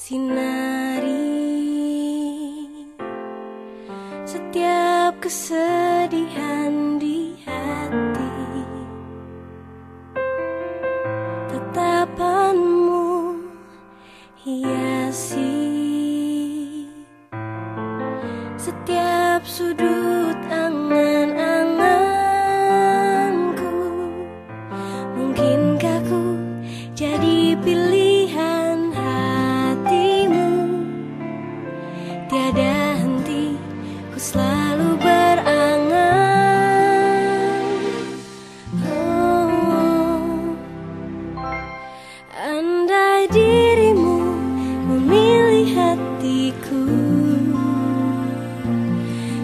sinari. Setiap kesedihan di hati tatapanmu hiasi. Setiap sudut angan-anganku mungkinkah ku jadi pilihan selalu berangan. Oh, Andai dirimu memilih hatiku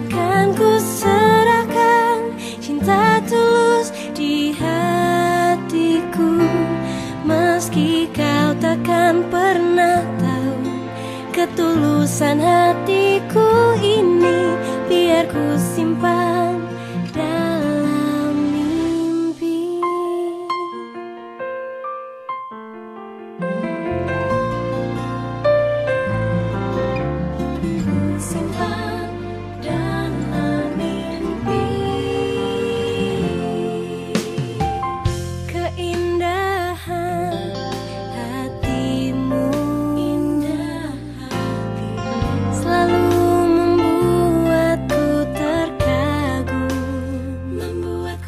Kan ku serahkan cinta tulus di hatiku. Meski kau takkan pernah tahu Ketulusan hatiku ini Biar ku simpan